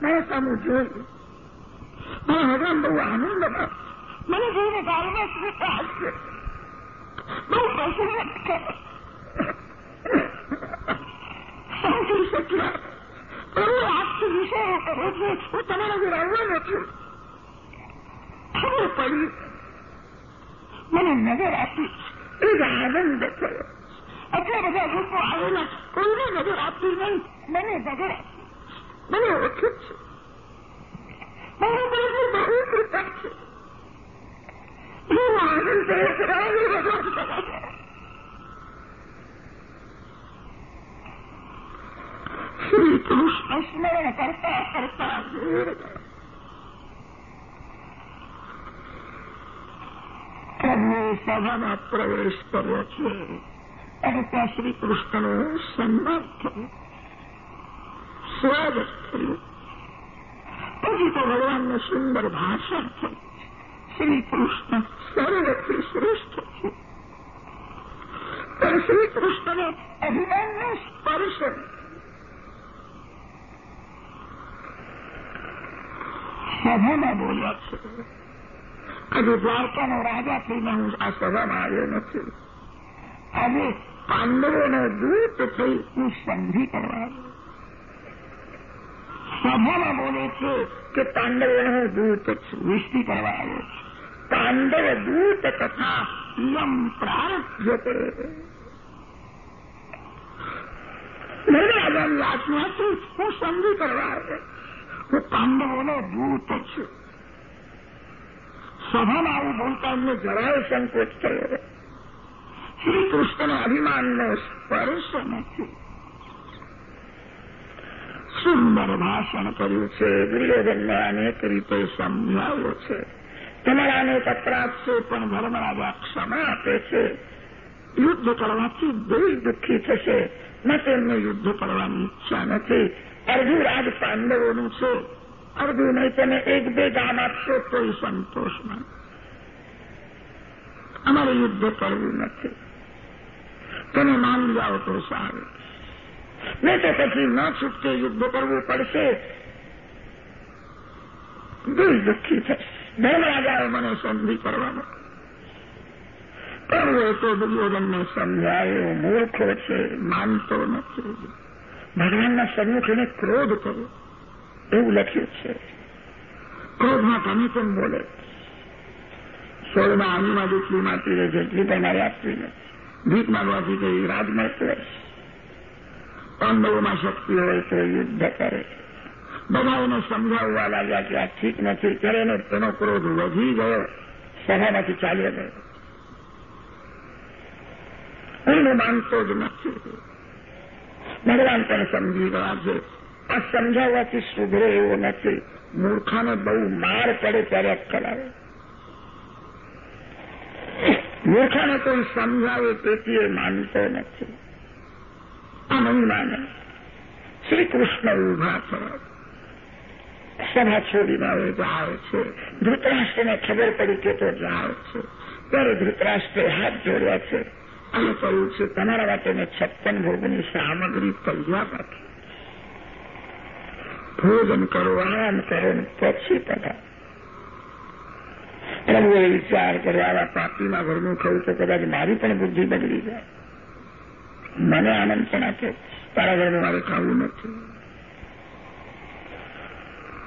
સામું જોયું. મને ભગવાન બહુ આનંદ મને જોઈને આવશે બહુ સમજી શક્યા પ્રભુ આજથી વિષયો કરું છું. હું તમારા ઘર આવવાનો છું ખબર પડી. મને નજર આપી. એક આનંદ થયો. આટલા બધા લોકો આવેલા કોઈને નજર આપતી નહીં. મને નજર આપી. મને ઓળખે છે. મારા પ્રભુ બહુ કૃપા છે. હું આનંદ થયો છે. રાણી ભગવાન શ્રી કૃષ્ણ સ્મરણ કરતા કરતા. સભામાં પ્રવેશ કર્યો છે. અને ત્યાં શ્રી કૃષ્ણનું સન્માન થયું. થયું પછી તો ભગવાનનું સુંદર ભાષણ થયું. શ્રી કૃષ્ણ સર્વથી શ્રેષ્ઠ છે. પણ શ્રી કૃષ્ણને સ્પર્શ સભામાં બોલ્યા છે. આજે દ્વારકાનો રાજા થઈને હું આ સભામાં આવ્યો નથી. આજે પાંડવોનો દૂત થઈ હું સંધિ કરવા સભામાં બોલે છે કે પાંડવોનો દૂત વિષ્ણુ કરવા આવ્યો છે પાંડવ દૂત તથા યમ પ્રાર્થ્યતે રાજાની આજ્ઞાથી હું સમજી કરવા આવ્યો હું પાંડવોનો દૂત છું સભામાં આવું બોલતા અમને જરાય સંકોચ થયો શ્રી કૃષ્ણના અભિમાનનો સ્પર્શ નથી સુંદર ભાષણ કર્યું છે. દુર્યોધનને અનેક રીતે સમજાવ્યો છે. તમારા અનેક અપરાધ છે, પણ ધર્મરાજા ક્ષમા આપે છે. યુદ્ધ કરવાથી દિલ દુઃખી થશે. મેં તેમને યુદ્ધ કરવાની ઈચ્છા નથી. અડધું રાજ પાંડવોનું છે. અડધું નહીં તમે એક બે ગામ આપશો, તોય સંતોષમાં અમારે યુદ્ધ કરવું નથી. તમે માન જાઓ તો સારું. નહીં તો પછી ના છૂટકે યુદ્ધ કરવું પડશે. દિલ દુઃખી થશે ધર્મરાજાએ મને સંધિ કરવાનો. પ્રભુએ તો દુર્યોધનને સમજાયો, મૂર્ખો છે, માનતો નથી. ભગવાનના સન્મુખીને ક્રોધ કરો એવું લખ્યું છે. ક્રોધમાં તમે પણ બોલે? સોળમાં અનુમાં દુઃખી માટી જેટલી પણ મારે આપવી નથી. ભીખ માગવાથી કઈ રાજ પાંડવોમાં શક્તિ હોય તો યુદ્ધ કરે બધા સમજાવવા લાગ્યા કે આ ઠીક નથી ત્યારે એને તેનો ક્રોધ વધી ગયો સભામાંથી ચાલ્યો ગયો હું માનતો જ નથી ભગવાન પણ સમજી ગયા છે આ સમજાવવાથી સુધરે એવો નથી મૂર્ખાને બહુ માર પડે ત્યારે અક્કલ આવે મૂર્ખાને કોઈ સમજાવે તેથી એ માનતો નથી નહીં શ્રી કૃષ્ણ ઊભા સભા છોડીમાં હવે જાય છે ધૃતરાષ્ટ્રને ખબર પડી કે તો જાવ છે ત્યારે ધૃતરાષ્ટ્રે હાથ જોડ્યા છે અને કહ્યું છે તમારા માટે મેં છપ્પન ભોગની સામગ્રી તૈયાર રાખી ભોજન કરો આરામ કરો પછી પધાર પ્રભુએ વિચાર કર્યો આવા પાપીમાં ઘરનું ખાવું તો કદાચ મારી પણ બુદ્ધિ બગડી જાય મને આનંદ પણ આપે તારા ઘરનું મારે ખાવું નથી.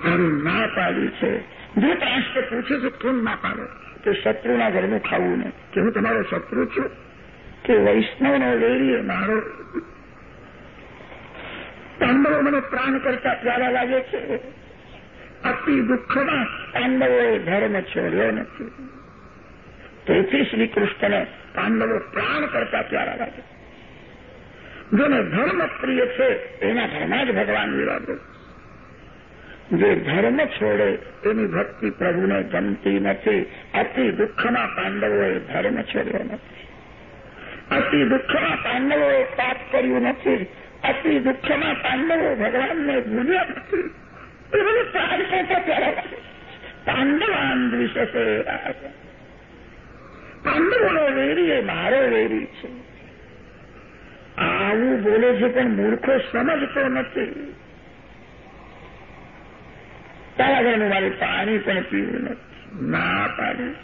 મારી ના પાડ્યું છે. ધૃતરાષ્ટ્ર પૂછે છે, કેમ ના પાડે? કે શત્રુના ઘરનું ખાવું નહીં કે હું તમારો શત્રુ છું? કે વૈષ્ણવનો વેરીએ મારો? પાંડવો મને પ્રાણ કરતા પ્યારા લાગે છે. અતિ દુઃખમાં પાંડવોએ ધર્મ છોડ્યો નથી. તેથી શ્રી કૃષ્ણને પાંડવો પ્રાણ કરતા પ્યારા લાગે જેને ધર્મ પ્રિય છે, એના ઘરમાં જ ભગવાન વિરાજો જે ધર્મ છોડે, એની ભક્તિ પ્રભુને ગમતી નથી. અતિ દુઃખના પાંડવોએ ધર્મ છોડ્યો નથી. અતિ દુઃખના પાંડવોએ પાપ કર્યું નથી. અતિ દુઃખના પાંડવો ભગવાનને ભૂલ્યા નથી. એ બધું પ્રાણ કરતા ત્યારે પાંડવાન દ્વિષસે પાંડવોનો વેરી એ મારો વેરી છે. આવું બોલે છે પણ મૂર્ખો સમજતો નથી. તારા મારે પાણી પણ પીવું નથી. ના પાડી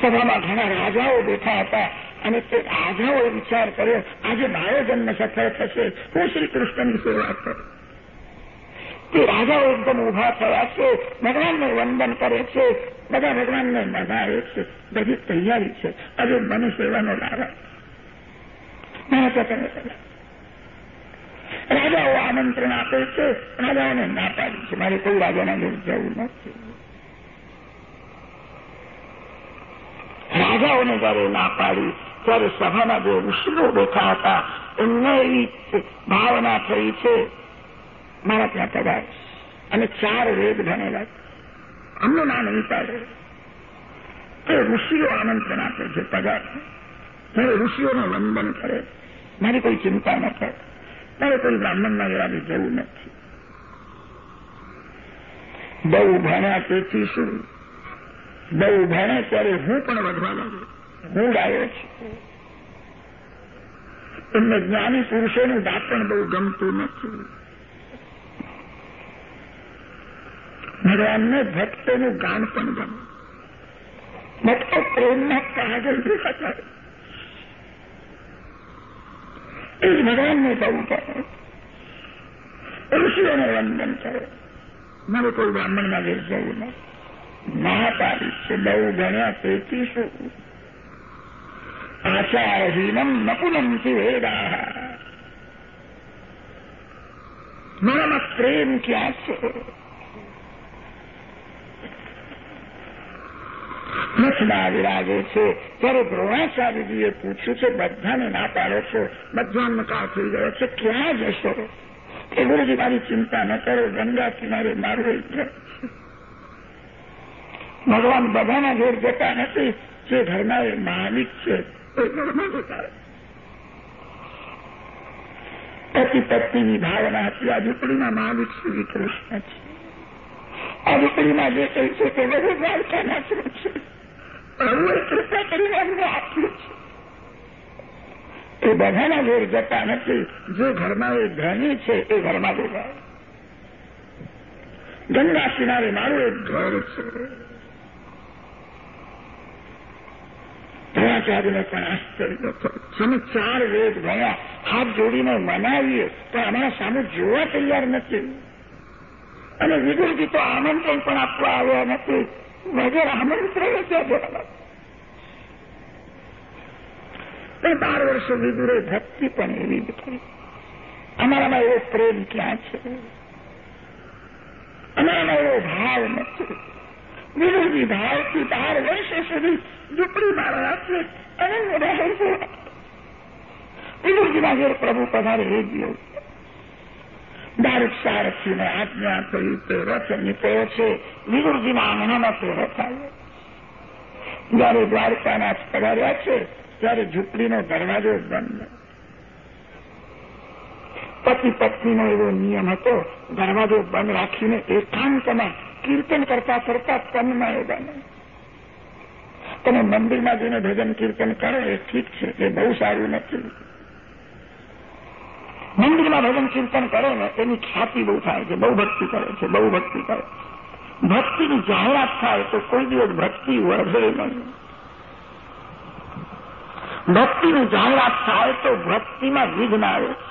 સભામાં ઘણા રાજાઓ બેઠા હતા અને તે રાજાઓએ વિચાર કર્યો, આજે મારો જન્મ સફળ થશે. હું શ્રી કૃષ્ણની સેવા કરું. તે રાજાઓ એકદમ ઊભા થયા છે, ભગવાનને વંદન કરે છે. બધા ભગવાનને મનાવે છે. બધી તૈયારી છે. હવે મને સેવાનો લાભ મારા રાજાઓ આમંત્રણ આપે છે રાજાઓને ના પાડી છે મારે કોઈ રાજાના ઘેર જવું નથી રાજાઓને જયારે ના પાડી ત્યારે સભાના જે ઋષિઓ બેઠા હતા એમને એવી ભાવના થઈ છે મારા ત્યાં પગાર અને ચાર વેદ ભણેલા એમનું નામ નહીં તે ઋષિઓ આમંત્રણ આપે છે પગાર ત્યારે ઋષિઓનું વંદન કરે. મારી કોઈ ચિંતા ન કરે. મારે કોઈ બ્રાહ્મણના ઘેરાને જવું નથી. બહુ ભણ્યા તેથી શું? બહુ ભણ્યા ત્યારે હું પણ વધવા લાગ્યો હું ગાયો છું. એમને જ્ઞાની પુરુષોનું દાપણ બહુ ગમતું નથી. ભગવાનને ભક્તોનું ગાન પણ ગમે. ભક્તો પ્રેમના કાગળ ભેગા થાય એ જ ભગવાનને બહુ કરે ઋષિઓને વંદન કરે મારે કોઈ બ્રાહ્મણના ઘેર જવું નહીં પાડી છે બહુ ગણ્યા તેથી શું આચારહીનમ નપુનંતિ વેદા મારામાં પ્રેમ ક્યાં છે રથમાં વિરાજે છે. ત્યારે દ્રોણાચાર્યજીએ પૂછ્યું છે, બધાને ના પાડો છો? બધા નકાર થઈ ગયો છે. ક્યાં જશો? એ ગુરુજી, મારી ચિંતા ન કરો. ગંગા કિનારે મારું એક ભગવાન બધાના ઘેર જતા નથી. જે ઘરના એ માલિક છે, એ ઘરમાં જતા પતિ પત્નીની ભાવના હતી. આ ઝૂંપડીના માલિક શ્રી કૃષ્ણ છે. આ દીકરીમાં જે કઈ છે તે બધું દ્વારકાના છે. છે એ બધાના ઘેર જતા નથી. જે ઘરમાં એ ધની છે, એ ઘરમાં જતા ગંગા કિનારે મારું એક ઘર છે. દ્રોણાચાર્યને પણ આશ્ચર્ય થયું. ચાર વેદ ભણ્યા. હાથ જોડીને મનાવીએ, પણ અમારા સામે જોવા તૈયાર નથી. અને વિદુરજી તો આમંત્રણ પણ આપવા આવ્યા નથી. વગર આમંત્રણ ત્યાં પણ બાર વર્ષો વિદુરે ભક્તિ પણ એવી જ અમારામાં એવો પ્રેમ ક્યાં છે અમારામાં એવો ભાવ નથી વિરોધી ભાવથી બાર વર્ષો સુધી ઝૂંપડીમાં છે અને છે વિદુરજીના ઘેર પ્રભુ પધારે એ જ દારૂક રાખીને આજ્ઞા થઈ તે રથ નીકળ્યો છે વિદુરજીના આંગણામાં તે રથ જયારે દ્વારકાના પધાર્યા છે ત્યારે ઝૂંપડીનો દરવાજો બંધ પતિ પત્નીનો એવો નિયમ હતો દરવાજો બંધ રાખીને એકાંતમાં કીર્તન કરતા કરતા એ બને તમે મંદિરમાં જઈને ભજન કીર્તન કરો એ ઠીક છે એ બહુ સારું નથી મંદિરમાં ભજન કીર્તન કરે ને, એની ખ્યાતિ બહુ થાય છે, બહુ ભક્તિ કરે છે, બહુ ભક્તિ કરે ભક્તિની જાહેરાત થાય તો કોઈ દિવસ ભક્તિ વધે નહીં. ભક્તિની જાહેરાત થાય તો ભક્તિમાં વિઘ્ન આવે છે.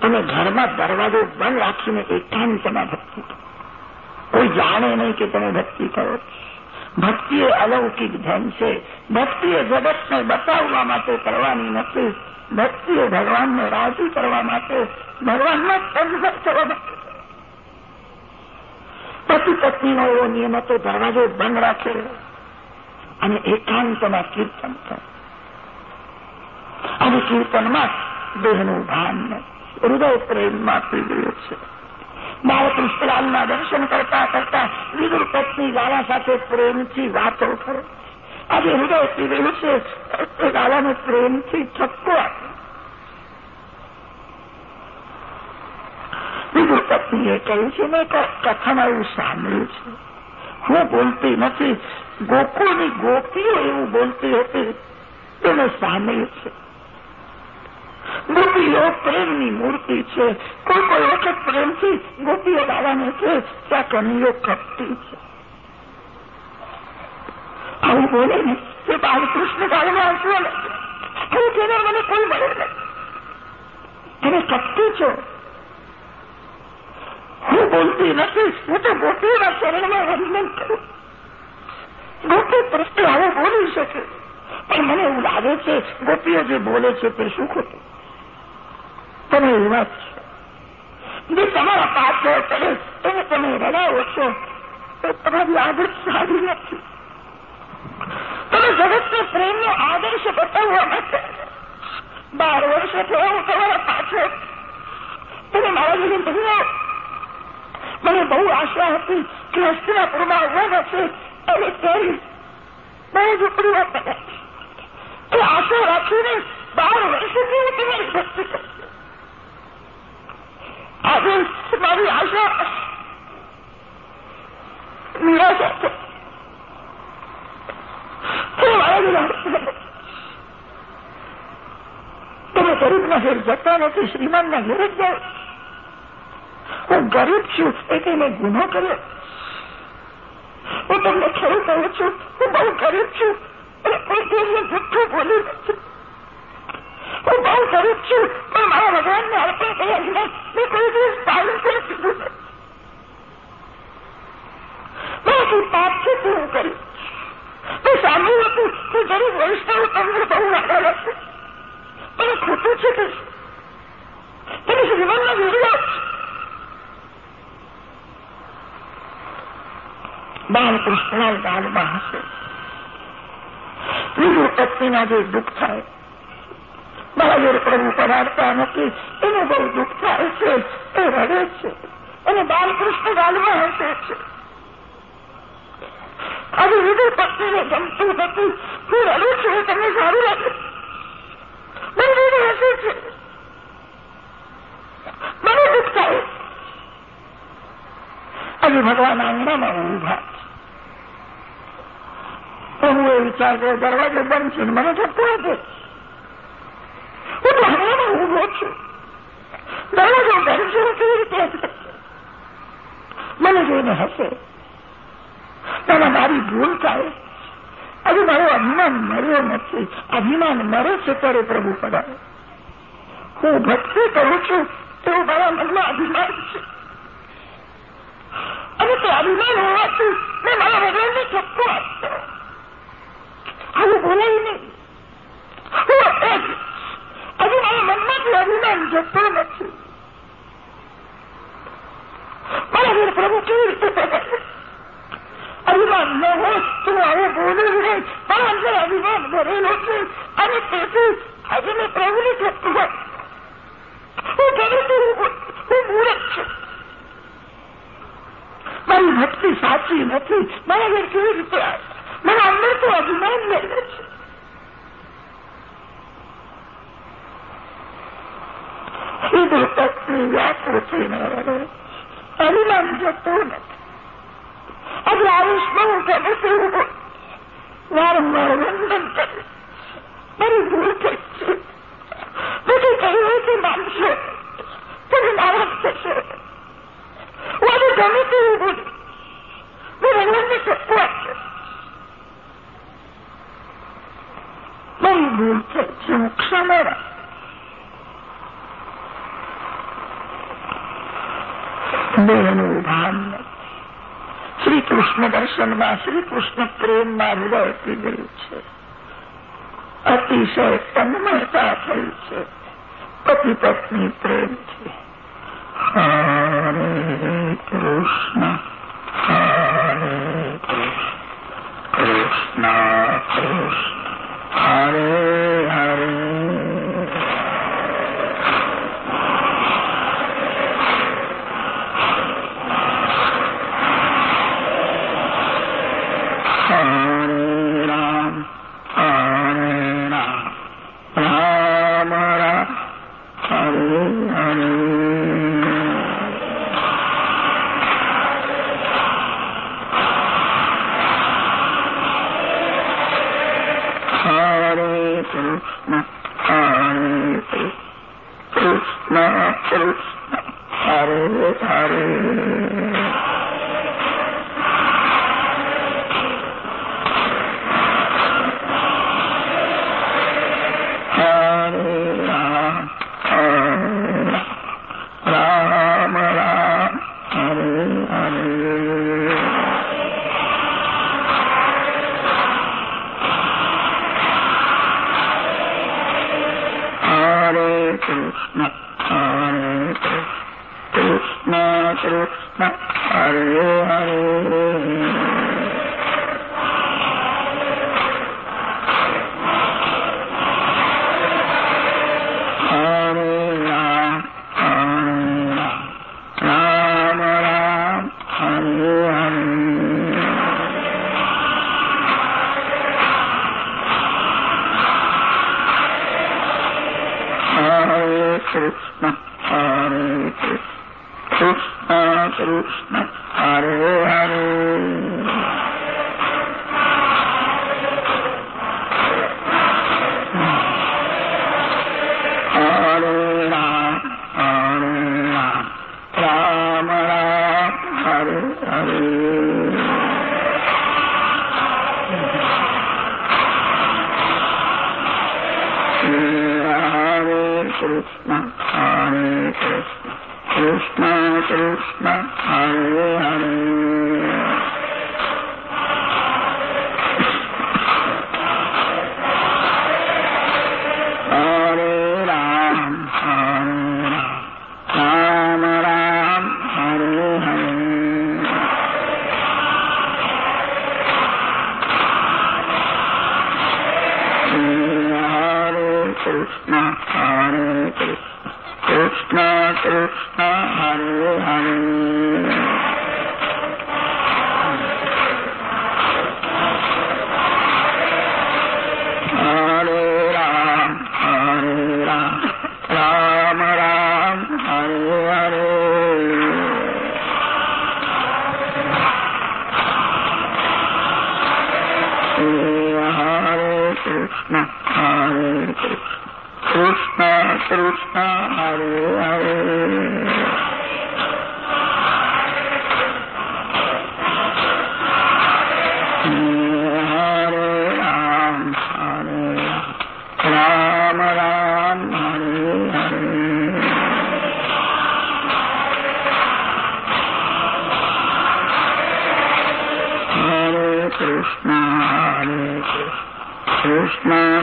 તમે ઘરમાં દરવાજો બંધ રાખીને એકાંતમાં ભક્તિ કરો. કોઈ જાણે નહીં કે તમે ભક્તિ કરો ભક્તિ એ અલૌકિક ધન છે. ભક્તિ એ જગતને બતાવવા માટે કરવાની નથી. ભક્તિ એ ભગવાનને રાજી કરવા માટે ભગવાનમાં સંસર્ગ કરવા પતિ પત્નીનો એવો નિયમ હતો, દરવાજો બંધ રાખે અને એકાંતમાં કીર્તન કરે અને કીર્તનમાં દેહનું ભાન હૃદય પ્રેમમાં પી ગયું છે. બાળકૃષ્ણલાલના દર્શન કરતા કરતા વિદુર પત્ની લાલા સાથે પ્રેમથી વાતો કરે આજે હૃદય પીવેલું છે. એ લાલાને પ્રેમથી ઠપકો આપે. વિદુર પત્નીએ કહ્યું છે, મેં કથામાં એવું સાંભળ્યું છે. હું બોલતી નથી. ગોકુળની ગોપીઓ એવું બોલતી હતી. તેને સામેલ છે. ગોપીઓ પ્રેમની મૂર્તિ છે. કોઈ કોઈ વખત પ્રેમથી ગોપીઓ લાવવાનું છે ત્યાં કનીઓ કપટી છે. આવું બોલે ને, તે બાલકૃષ્ણ કાળમાં હસવા લાગે તેને મને કોઈ મળે નહીં તમે કપટી છો? હું બોલતી નથી, હું તો ગોપીઓના શરણમાં વંદન કરું. ગોપી પ્રશ્ન હવે બોલી શકે. પણ મને એવું લાગે છે, ગોપીઓ જે બોલે છે તે શું ખોટું? તમે એવા જ જે તમારા પાછળ કરે, એને તમે રડાવો છો તો તમારી આદત સારી નથી. તમે જગતને પ્રેમનો આદર્શ બતાવવા માટે બાર વર્ષે થયા હું તમારા પાછળ. તમે મારા જોડે ભણ્યો મને બહુ આશા હતી કે હસ્તિનાપુરમાં આવવાના છે. અને તેની બહુ ઝૂંપડીમાં પડ્યા એ આશા રાખીને બાર વર્ષથી હું તમારી ભક્તિ કરી. આજે મારી આશા નિરાશા છે તમે ગરીબના ઘેર જતા નથી શ્રીમાનના ઘેર જ જાઓ હું ગરીબ છું એટલે મેં ગુનો કર્યો હું તમને ખરું કહું છું હું બહુ ગરીબ છું અને કોઈ દિવસે જુઠ્ઠું બોલી નથી હું બહુ ગરીબ છું પણ મારા ભગવાનને અર્પણ કર્યા વિના મેં કોઈ દિવસ પાલન કરી દીધું મારાથી પાપ છે તે હું કરી મેં સાંભળ્યું હતું કે ગરીબ વૈષ્ણવ તમને બહુ આગળ હશે મને ખોટું છે કે તમે શ્રીમંતના વીડિયો બાલકૃષ્ણના ગાલમાં હશે બીજું પત્નીના જે દુઃખ થાય જોડે પ્રભુ પધારતા નથી એને બહુ દુઃખ થાય છે, એ રડે છે અને બાલકૃષ્ણ ગાલમાં હસે છે. આજે વિજય પત્નીને ગમતું નથી. હું રડું છું તમને સારું લાગે. મને હસે છે. મને દુઃખ થાય. આજે ભગવાન આંગણામાં ઊભા હું એ વિચાર કર્યો દરવાજો બંધ છે મને ધક્કો આપે હું ઊભો છું. દરવાજો છે કેવી રીતે મને જોઈને હશે દાદા મારી ભૂલ થાય. હજુ મારો અભિમાન મર્યો નથી. અભિમાન મરે છે ત્યારે પ્રભુ પડાવે હું ભક્તિ કરું છું તેવું મારા મનમાં અભિમાન છે. અને તે અભિમાન હોવાથી મેં મારા ભગવાનને ઠપકો આપતો. આવું બોલાય નહીં. હું હજુ મારા મનમાંથી અભિમાન જતો નથી. મારા વીર પ્રભુ કેવી રીતે અભિમાન ન હોય, તો હું આવું બોલું નહીં. મારા અંદર અભિમાન ભરેલો છે. અને તેથી આજે મેં પ્રભુને ઠપકો હું ગમે તે હું મૂર્ખ છું. મારી ભક્તિ સાચી નથી. મારા ઘર કેવી રીતે મને અંદર તો અભિમાન લઈ છે. સીધું શક્તિ વ્યાકૃતિને રડે પરિણામ જતું નથી આજે આયુષ્માં હું ગમે વારંવાર વંદન કરે મારી થઈ છે બધું કહ્યું છે માનશો તમે નારાજ થશો હું આજે ગમે તેવું બોલું મેં ભગવાનને શકું આપશે મારી ભૂલ થઈ છે હું ક્ષમા બેનું ભાન શ્રી કૃષ્ણ દર્શનમાં શ્રી કૃષ્ણ પ્રેમમાં હૃદય પીગળ્યું છે. અતિશય તન્મયતા થઈ છે. પતિ પત્ની પ્રેમ છે. હરે કૃષ્ણ હરે કૃષ્ણ કૃષ્ણ કૃષ્ણ, હરે હરે.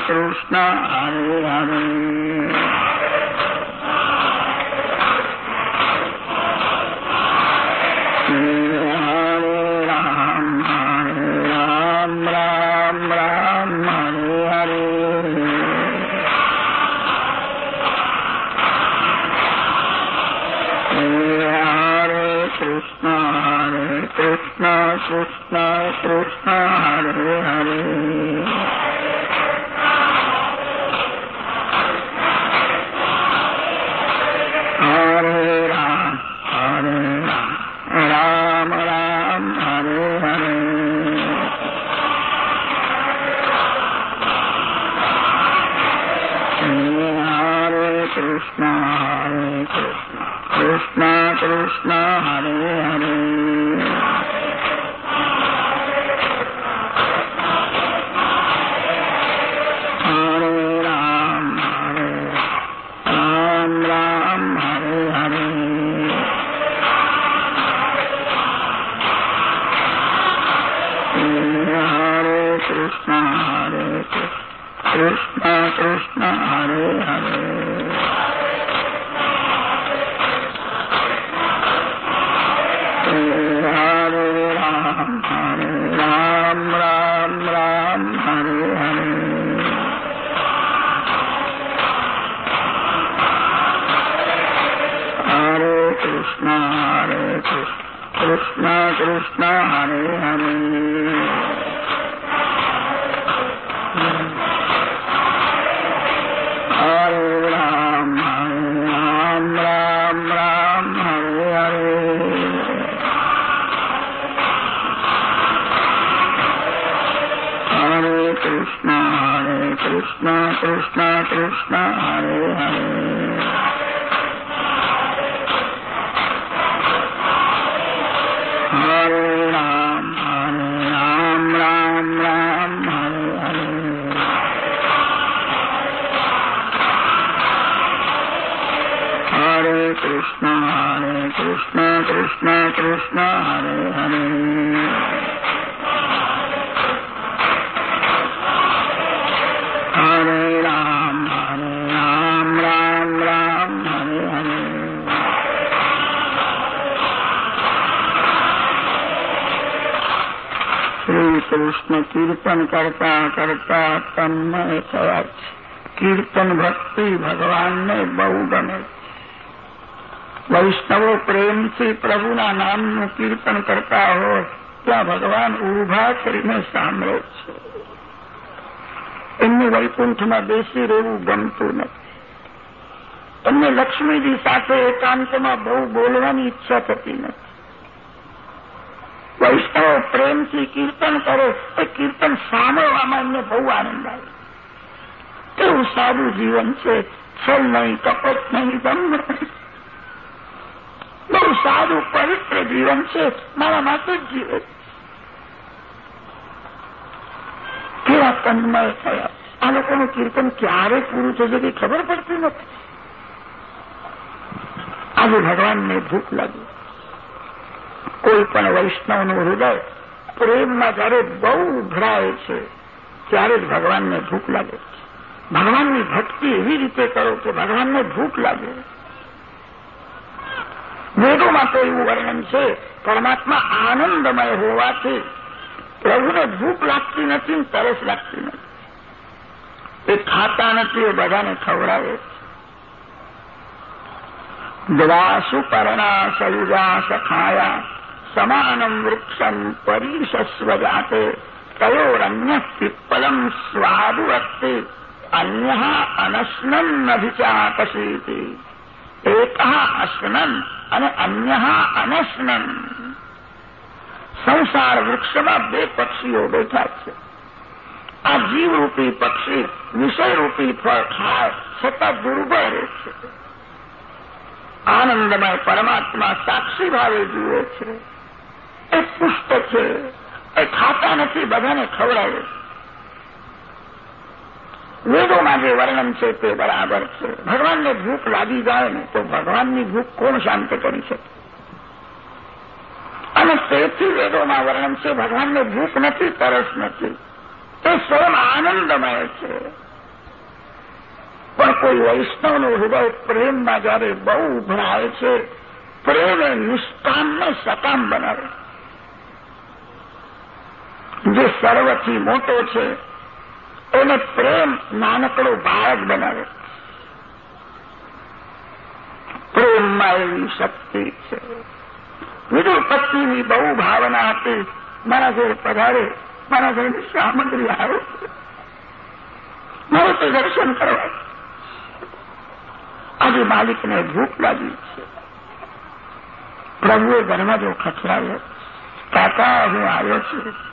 કૃષ્ણ હરે હરે. કૃષ્ણ કીર્તન કરતા કરતા તન્મય થયા છે. કીર્તન ભક્તિ ભગવાનને બહુ ગમે વૈષ્ણવો પ્રેમથી પ્રભુના નામનું કીર્તન કરતા હોય ત્યાં ભગવાન ઊભા કરીને સાંભળે છે. એમને વૈકુંઠમાં બેસી રહેવું ગમતું નથી. એમને લક્ષ્મીજી સાથે એકાંતમાં બહુ બોલવાની ઈચ્છા થતી નથી. વૈષ્ણવ પ્રેમથી કીર્તન કરે એ કીર્તન સાંભળવામાં એમને બહુ આનંદ આવે. કેવું સારું જીવન છે. છલ નહીં કપટ નહીં દંભ નહીં બહુ સારું પવિત્ર જીવન છે. મારા માટે જ જીવન કેવા તન્મય થયા. આ લોકોનું કીર્તન ક્યારે પૂરું થશે કે ખબર પડતી નથી. આજે ભગવાનને ભૂખ લાગી. કોઈ પણ વૈષ્ણવનું હૃદય પ્રેમમાં જ્યારે બહુ ઉભરાય છે, ત્યારે જ ભગવાનને ભૂખ લાગે ભગવાનની ભક્તિ એવી રીતે કરો કે ભગવાનને ભૂખ લાગે. વેદોમાં તો એવું વર્ણન છે, પરમાત્મા આનંદમય હોવાથી પ્રભુને ભૂખ લાગતી નથી તરસ લાગતી નથી. એ ખાતા નથી, એ બધાને ખવડાવે દ્વાસુ પરણા સયુજા સખાયા સમાનમ વૃક્ષમ પરીશસ્વ જાતે તયોરન્ય પીપ્પલમ સ્વાદુવત્તિ અન્ય અનશ્નન નભિચાપસીતિ એક અશ્નન અને અન્ય અનશ્નન સંસાર વૃક્ષમાં બે પક્ષીઓ બેઠા છે આ જીવરૂપી પક્ષી વિષયરૂપી ફળ ખાય છતાં દુર્બળ રહે છે આનંદમય પરમાત્મા સાક્ષી ભાવે જુએ છે એ પુસ્તક છે. એ ખાતા નથી, બધાને ખવડાવે વેદોમાં જે વર્ણન છે તે બરાબર છે. ભગવાનને ભૂખ લાગી જાય ને, તો ભગવાનની ભૂખ કોણ શાંત કરી શકે? અને તેથી વેદોમાં વર્ણન છે, ભગવાનને ભૂખ નથી, તરસ નથી. તે સ્વયં આનંદમય છે. પણ કોઈ વૈષ્ણવનું હૃદય પ્રેમમાં જયારે બહુ ઉભરાય છે, પ્રેમ એ નિષ્કામને સકામ બનાવે જે સર્વથી મોટો છે, એને પ્રેમ નાનકડો બાળક બનાવે. પ્રેમમાં એવી શક્તિ છે. વિદુર પત્નીની બહુ ભાવના હતી. મારા ઘેર પધારે, મારા ઘરની સામગ્રી આવે. મારે તો દર્શન કરવા. આજે માલિકને ભૂખ લાગી છે. પ્રભુએ દરવાજો ખખડાવ્યો, કાકા, હું આવ્યો છું.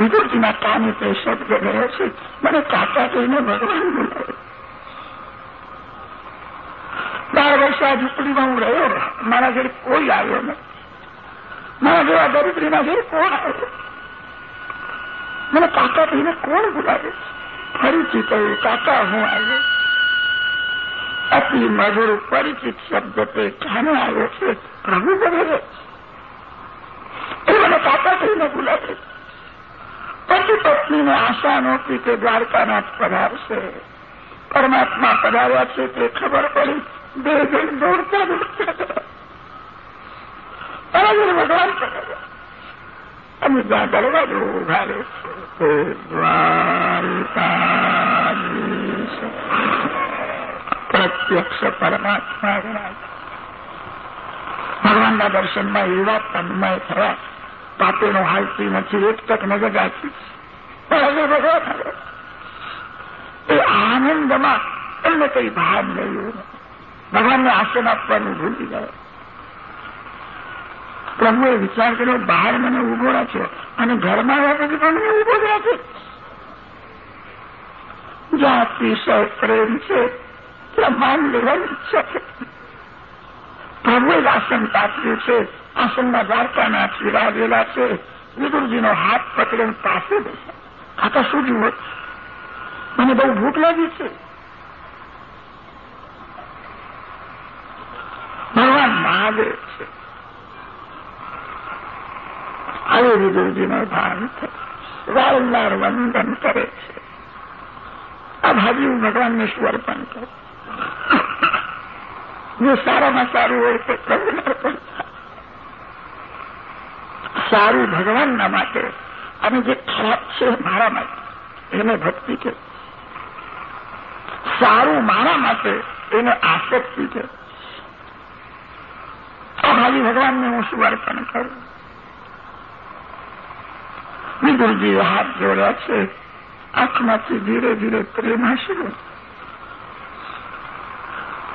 વિદુરજીના કાને તે શબ્દ ગયો છે. મને કાકા કહીને ભગવાન બાર વર્ષે આ ઝૂંપડીમાં હું રહ્યો મારા ઘરે કોઈ આવ્યો નથી મારા જેવા દરિદ્રીના ઘરે કોણ આવ્યો મને કાકા કહીને કોણ બોલાવે? ફરીથી કહ્યું, કાકા, હું આવ્યો. અતિ મધુર પરિચિત શબ્દ તે કાને આવ્યો છે? પ્રભુ બોલે એ મને કાકા કહીને બોલાવે? પતિ પત્નીને આશા નહોતી કે દ્વારકાનાથ પધારશે. પરમાત્મા પધાર્યા છે તે ખબર પડી. બે જણ દોડતા દોડતા. બરાબર ભગવાન અને જ્યાં દરવાજો ઊભા છે દ્વારકા પ્રત્યક્ષ પરમાત્મા ભગવાનના દર્શનમાં એવા તન્મય થયા. પાપેનો હાલતી નથી એક તક નજર રાખી એ આનંદમાં એમને કઈ ભાન નહીં ભગવાનને આસન આપવાનું ભૂલી ગયા. પ્રભુએ વિચાર કર્યો, બહાર મને ઊભો રાખ્યો અને ઘરમાં આવ્યા પછી પણ મને ઊભો રાખ્યો જ્યાં અતિશય પ્રેમ છે ત્યાં માન લેવાની ઈચ્છા છે. પ્રભુએ જ આસન પાથર્યું છે આસનમાં દ્વારકાના વિરાજેલા છે. વિદુરજીનો હાથ પકડીને પાસે બેસા. તો શું જુઓ? મને બહુ ભૂખ લાગી છે. માગે છે. આવે વિદુરજીનો ભાન વારંવાર વંદન કરે છે. આ ભાજી ભગવાનને શું અર્પણ કરે? જો સારામાં સારું હોય તો પ્રભુને અર્પણ સારું ભગવાનના માટે. અને જે ખરાબ છે મારા માટે, એને ભક્તિ છે. સારું મારા માટે, એને આસક્તિ છે. ભાવી ભગવાનને હું શું અર્પણ કરું. વિદુરજીએ હાથ જોડ્યા છે. આંખમાંથી ધીરે ધીરે પ્રેમ હશે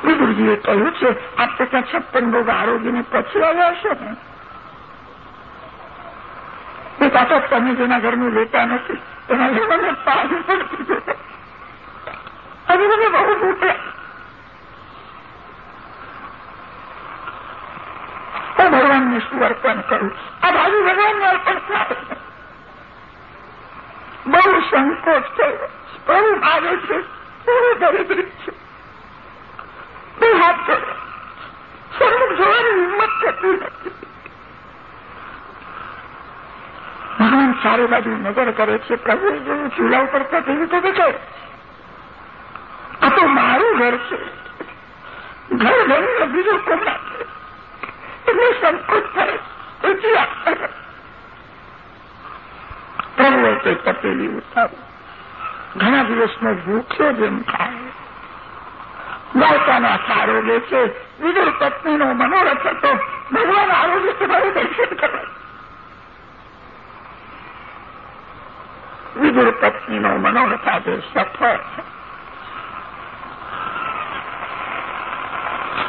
વિદુરજીએ કહ્યું છે, આપ તો ત્યાં છપ્પન ભોગ આરોગીને પછી આવ્યા છો ને? બેટા તો તમે જેના ઘરનું લેતા નથી એના ઘરને પાછું પડતી અને મને બહુ ફૂટ્યા હું ભગવાનને શું અર્પણ કરું આ બાજુ ભગવાનને અર્પણ થાય બહુ સંકોચ થયો બહુ ભાવે છે. બહુ દરિદ્રી છે. હાથ કર્યો સન્મુખ જોવાની હિંમત થતી નથી. ભગવાન બાજુ નજર કરે છે, પ્રભુ જેવું ચૂલા ઉપર કેવી રીતે દેખાય આ તો મારું ઘર છે. ઘર બનીને બીજું કોના એટલે સંકોચ થાય એટલી આપતા તે તપેલી ઉતારી. ઘણા દિવસનો ભૂખ્યો જેમ ખાય. બાળકાના આરોગ્ય છે, વિદુર પત્નીનો મનોરથ હતો, ભગવાન આરોગ્ય તમારું દર્શન કરવા વિદુર પત્નીનો મનોરથ આજે સફળ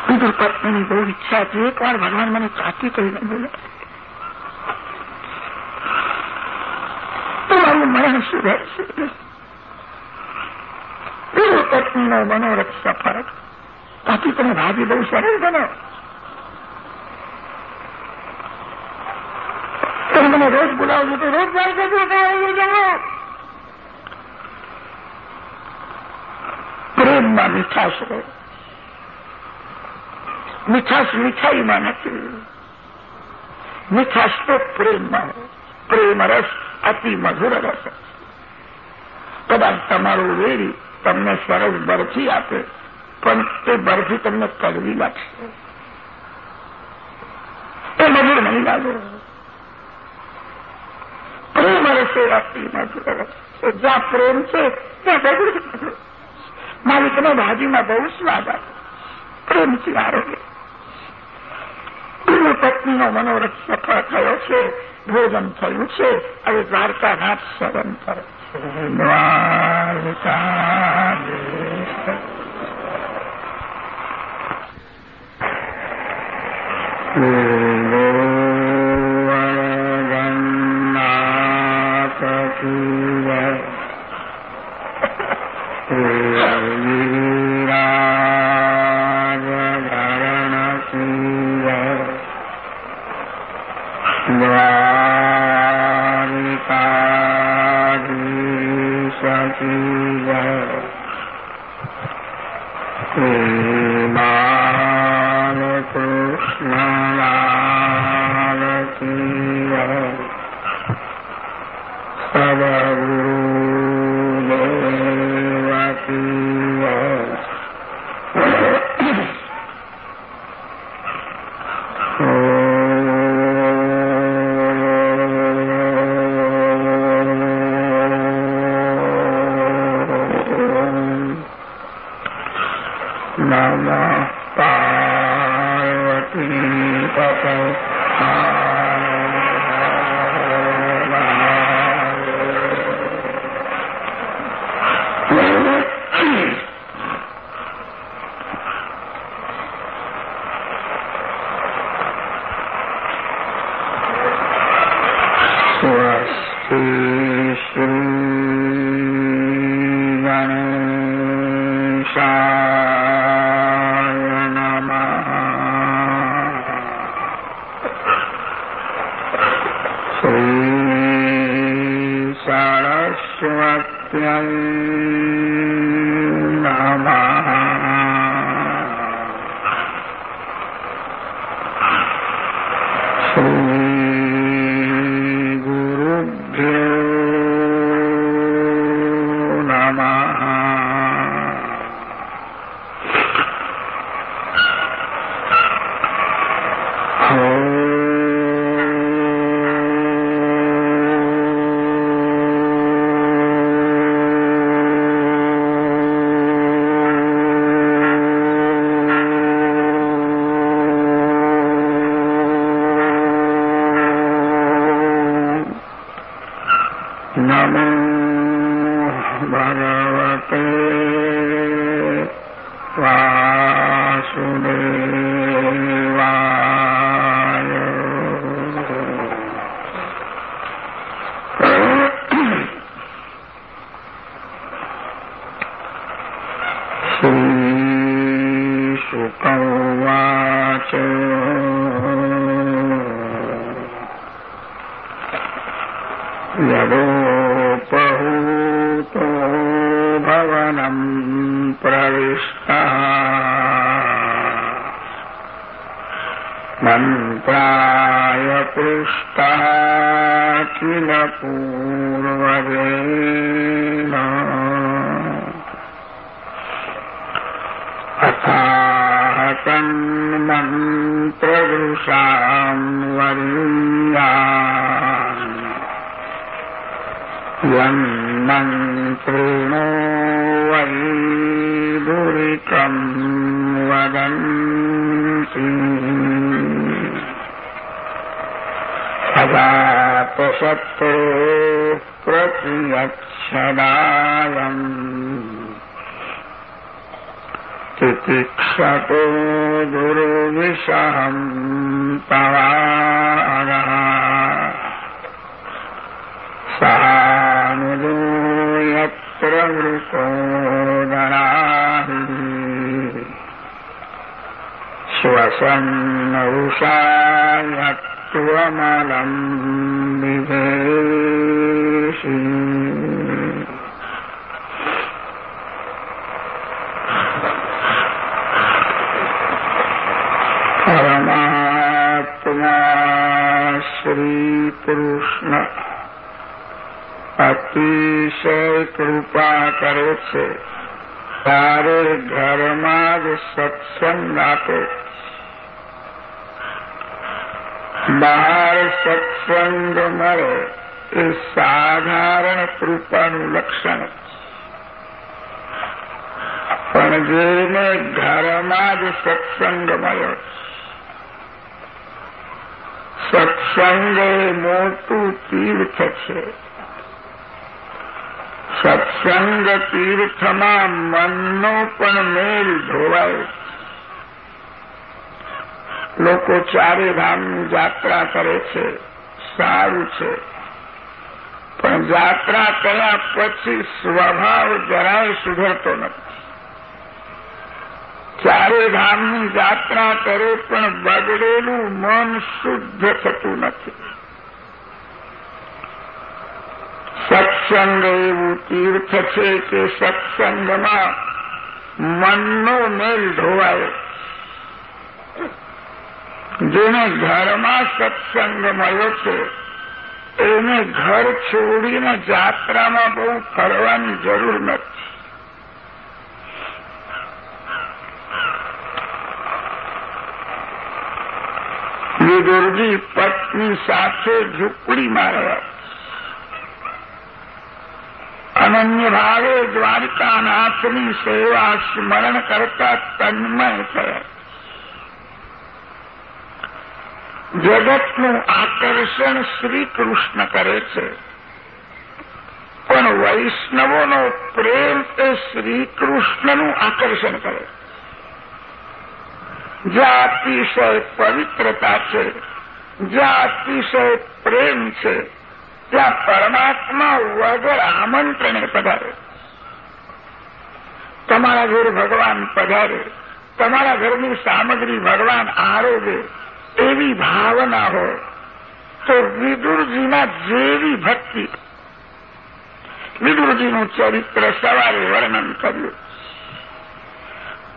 વિદુર પત્નીની બહુ ઈચ્છા હતી, એકવાર ભગવાન મને ચાકી કહીને બોલે, તમારું મરણ સુધરશે. પત્નીનો મનોરથ સફળ બાકી તમે ભાજી બહુ સરળ બનાવો તમે મને રોજ બોલાવજો તો રોજ જાય જવો પ્રેમમાં મીઠાશ રહે મીઠાશ મીઠાઈમાં નથી મીઠાશ તો પ્રેમમાં પ્રેમ રસ અતિ મધુર રસ કદાચ તમારું વેરી તમને સરસ બરફી આપે. પણ તે બરફી તમને કડવી લાગશે. એ મધુર નહીં લાગે. પ્રેમ અતિ મધુર રસ જ્યાં પ્રેમ છે, ત્યાં બધું માલિકને ભાજીમાં બહુ સ્વાદ આવે. પ્રેમથી આરોગ્ય. પત્નીનો મનોરથ સફળ થયો છે, ભોજન થયું છે હવે દ્વારકાનાથ સદન કરે Mm-hmm. यच्छदायम् तितिक्षतो गुरुविषहम् पवागः सानुदो यत्र वृकोदराः श्वसन्नौषायत्वमलम् विभे شيء અતિશય કૃપા કરે છે ત્યારે ઘરમાં જ સત્સંગ આપે બહાર સત્સંગ મળે એ સાધારણ કૃપાનું લક્ષણ પણ જેને ઘરમાં જ સત્સંગ મળ્યો. સત્સંગ એ મોટું તીર્થ છે. સત્સંગ તીર્થમાં મનનો પણ મેલ ધોવાય. લોકો ચારે ધામની જાત્રા કરે છે. સારું છે. પણ યાત્રા કર્યા પછી સ્વભાવ જરાય સુધરતો નથી. ચારે ધામની યાત્રા કરે પણ બગડેલું મન શુદ્ધ થતું નથી. સત્સંગ એવું તીર્થ છે કે સત્સંગમાં મનનો મેલ ધોવાયો જેને ઘરમાં સત્સંગ મળ્યો છે એને ઘર છોડીને જાત્રામાં બહુ ફરવાની જરૂર નથી. વિદુરજી પત્ની સાથે ઝૂંપડીમાં મારવા. અનન્ય ભાવે દ્વારિકાનાથની સેવા સ્મરણ કરતા તન્મય થયા. જગતનું આકર્ષણ શ્રી કૃષ્ણ કરે છે. પણ વૈષ્ણવોનો પ્રેમ એ શ્રી આકર્ષણ કરે. જ્યાં અતિશય પવિત્રતા છે જ્યાં અતિશય પ્રેમ છે, ત્યાં પરમાત્મા વગર આમંત્રણે પધારે. તમારા ઘર ભગવાન પધારે, તમારા ઘરની સામગ્રી ભગવાન આરોગે એવી ભાવના હોય તો વિદુરજીના જેવી ભક્તિ. વિદુરજીનું ચરિત્ર સવારે વર્ણન કર્યું.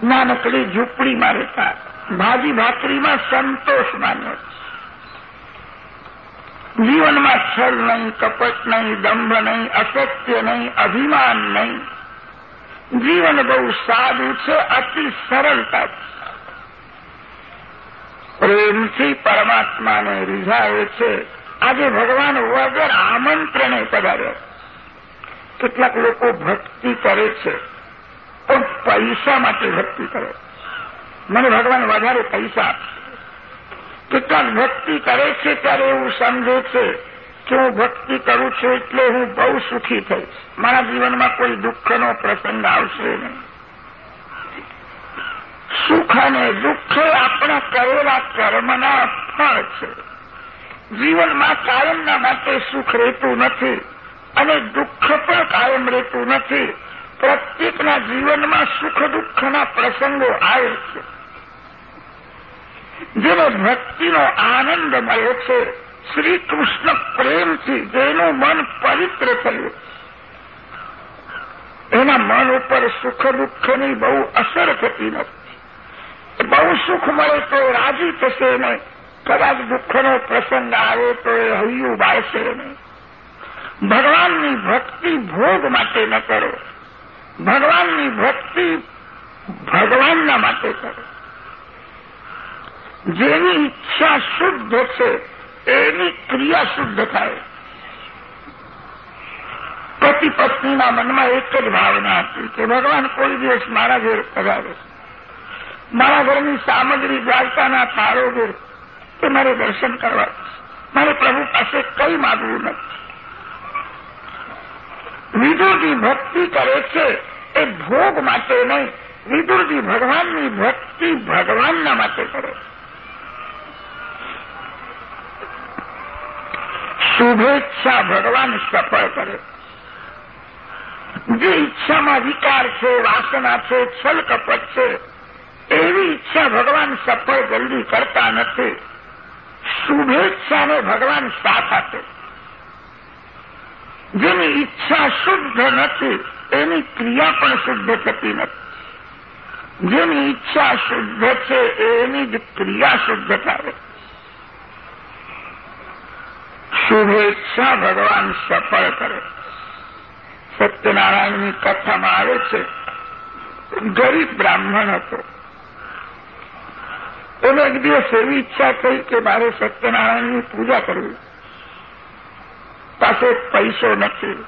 નાનકડી ઝૂંપડીમાં રહેતા ભાજી ભાખરીમાં સંતોષ માન્યો. જીવનમાં છલ નહીં, કપટ નહીં, દંભ નહીં, અસત્ય નહીં, અભિમાન નહીં. જીવન બહુ સાદું છે, અતિ સરળતા પ્રેમથી પરમાત્માને રીઝાવે છે. આજે ભગવાન વગર આમંત્રણે પધાર્યા કેટલાક લોકો ભક્તિ કરે છે, પણ પૈસા માટે ભક્તિ કરે મને ભગવાન વધારે પૈસા આપશે કેટલાક ભક્તિ કરે છે ત્યારે એવું સમજે છે કે હું ભક્તિ કરું છું એટલે હું બહુ સુખી થઈશ. મારા જીવનમાં કોઈ દુઃખનો પ્રસંગ આવશે નહીં. સુખ અને દુઃખ આપણા કરેલા કર્મના ફળ છે. જીવનમાં કાયમના માટે સુખ રહેતું નથી અને દુઃખ પણ કાયમ રહેતું નથી. પ્રત્યેકના જીવનમાં સુખ દુઃખના પ્રસંગો આવે છે. જેને ભક્તિનો આનંદ મળ્યો છે શ્રી કૃષ્ણ પ્રેમથી જેનું મન પવિત્ર થયું એના મન ઉપર સુખ દુઃખની બહુ અસર થતી નથી. બહુ સુખ મળે તો રાજી થશે નહીં. કદાચ દુઃખનો પ્રસંગ આવે તો એ હૈયું બાળશે નહીં. ભગવાનની ભક્તિ ભોગ માટે ન કરો. ભગવાનની ભક્તિ ભગવાનના માટે કરો. જેની ઈચ્છા શુદ્ધ છે, એની ક્રિયા શુદ્ધ થાય. પતિ પત્નીના મનમાં એક જ ભાવના હતી કે ભગવાન કોઈ દિવસ મારા ઘેર પધારે. મારા ઘરની સામગ્રી દ્વારકાના ઘેર તે મારે દર્શન કરવા મારે પ્રભુ પાસે કઈ માગવું નથી. વિદુરજી ભક્તિ કરે છે એ ભોગ માટે નહીં, વિદુરજી ભગવાનની ભક્તિ ભગવાનના માટે કરે. શુભેચ્છા ભગવાન સફળ કરે. જે ઈચ્છામાં વિકાર છે, વાસના છે છલ કપટ છે એવી ઈચ્છા ભગવાન સફળ જલ્દી કરતા નથી. શુભેચ્છાને ભગવાન સાથ આપે. જેની ઈચ્છા શુદ્ધ નથી, એની ક્રિયા પણ શુદ્ધ થતી નથી. જેની ઈચ્છા શુદ્ધ છે, એની જ ક્રિયા શુદ્ધ થાય. શુભેચ્છા ભગવાન સફળ કરે. સત્યનારાયણની કથામાં આવે છે, ગરીબ બ્રાહ્મણ હતો. એને એક દિવસ એવી ઈચ્છા થઈ કે મારે સત્યનારાયણની પૂજા કરવી. પાસે પૈસો નથી.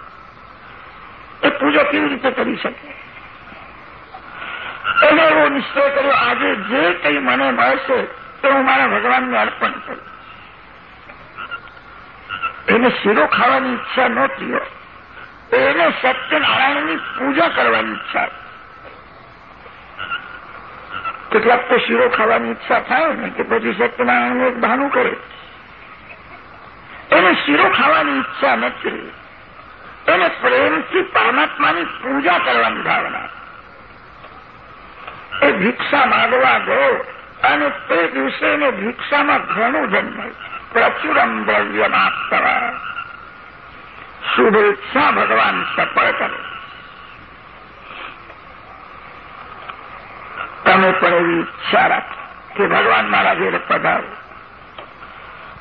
એ પૂજા કેવી રીતે કરી શકે? એને એવો નિશ્ચય કર્યો, આજે જે કંઈ મને મળશે તે હું મારા ભગવાનને અર્પણ કરું. એને શીરો ખાવાની ઈચ્છા નહોતી એને સત્યનારાયણની પૂજા કરવાની ઈચ્છા કેટલાક તો શીરો ખાવાની ઈચ્છા થાય ને કે પછી સત્યનારાયણનું એક બહાનું કરે. એને શીરો ખાવાની ઈચ્છા નથી. એને પ્રેમથી પરમાત્માની પૂજા કરવાની ભાવના. એ ભિક્ષા માગવા ગયો અને તે દિવસે એને ભિક્ષામાં ઘણું જન્મ પ્રચુરમ માપ કરાય શુભેચ્છા ભગવાન સફળ કરે. તમે પણ એવી ઈચ્છા રાખો કે ભગવાન મારા ઘેર પધારો.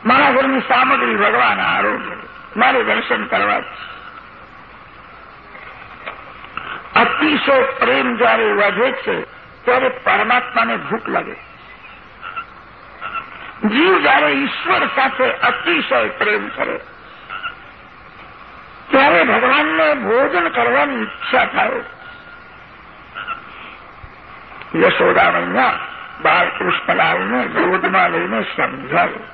મારા ઘરની સામગ્રી ભગવાન આરોગ્ય મારે દર્શન કરવા અતિશય પ્રેમ જયારે વધે છે, ત્યારે પરમાત્માને ભૂખ લાગે. જીવ જયારે ઈશ્વર સાથે અતિશય પ્રેમ કરે, ત્યારે ભગવાનને ભોજન કરવાની ઈચ્છા થાય. યશોદા બાળકૃષ્ણ લાવીને ગોદમાં લઈને સમજાવ્યું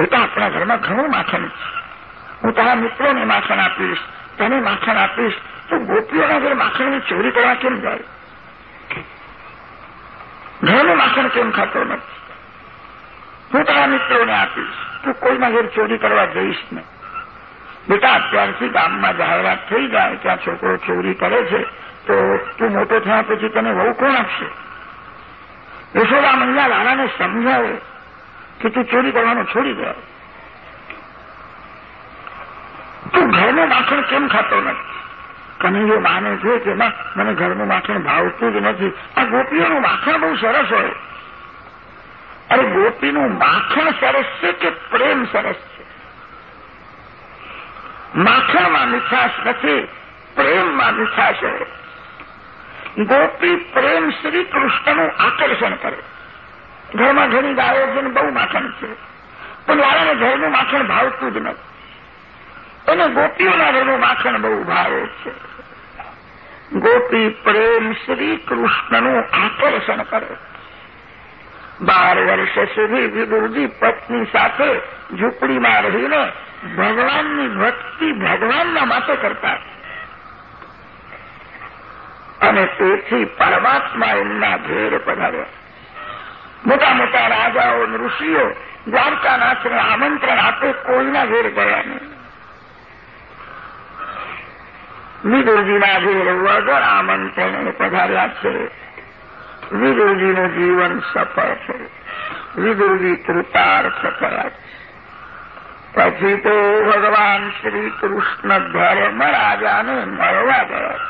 તો આપણા ઘરમાં ઘણું માખણ હું તારા મિત્રોને માખણ આપીશ તને માખણ આપીશ તો ગોપીઓના ઘર માખણની ચોરી કરવા કેમ જાય ઘરનું માખણ કેમ ખાતો નથી હું તારા મિત્રોને આપીશ તું કોઈના ઘર ચોરી કરવા જઈશ નહીં બેટા અત્યારથી ગામમાં જાહેરાત થઈ જાય ત્યાં છોકરો ચોરી કરે છે તો તું મોટો થયા પછી તને વહુ કોણ આપશે? યશોદા મૈયા લાલાને સમજાવે કે તું ચોરી કરવાનું છોડી દે. તું ઘરનું માખણ કેમ ખાતો નથી? કનૈયો માને છે કે મને ઘરનું માખણ ભાવતું જ નથી. આ ગોપીઓનું માખણ બહુ સરસ હોય. અરે ગોપીનું માખણ સરસ છે કે પ્રેમ સરસ છે? માખણમાં મીઠાશ નથી, પ્રેમમાં મીઠાશ છે ગોપી પ્રેમ શ્રી કૃષ્ણનું આકર્ષણ કરે. ઘરમાં ઘણી ગાયો છે બહુ માખણ છે. પણ વાળાને ઘરનું માખણ ભાવતું જ નથી. અને ગોપીઓના ઘરનું માખણ બહુ ભાવે છે. ગોપી પ્રેમ શ્રી કૃષ્ણનું આકર્ષણ કરે. બાર વર્ષ સુધી વિદુરજી પત્ની સાથે ઝૂંપડીમાં રહીને ભગવાનની ભક્તિ ભગવાનના માટે કરતા. અને તેથી પરમાત્મા એમના ઘેર પધાર્યા. મોટા મોટા રાજાઓ ઋષિઓ દ્વારકાનાથને આમંત્રણ આપે, કોઈના ઘેર ગયા નહીં. વિદુરજીના ઘેર વગર આમંત્રણ પધાર્યા છે. વિદુરજીનું જીવન સફળ છે. વિદુરજી કૃતાર્થ થયા પછી તો ભગવાન શ્રી કૃષ્ણ ધર્મ રાજાને મળવા ગયા.